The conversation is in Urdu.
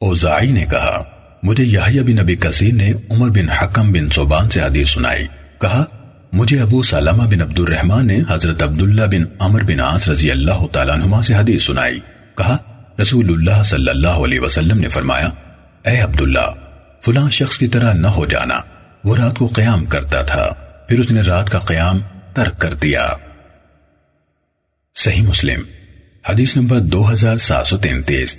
اوزائی نے کہا، مجھے یحییٰ بن نبی کثیر نے عمر بن حکم بن صوبان سے حدیث سنائی۔ کہا، مجھے ابو سلمہ بن عبد الرحمن نے حضرت عبداللہ بن عمر بن عاص رضی اللہ تعالیٰ عنہما سے حدیث سنائی۔ کہا رسول اللہ صلی اللہ علیہ وسلم نے فرمایا، اے عبداللہ، فلاں شخص کی طرح نہ ہو جانا۔ وہ رات کو قیام کرتا تھا، پھر اس نے رات کا قیام ترک کر دیا۔ صحیح مسلم، حدیث نمبر دو ہزار سات سو تینتیس۔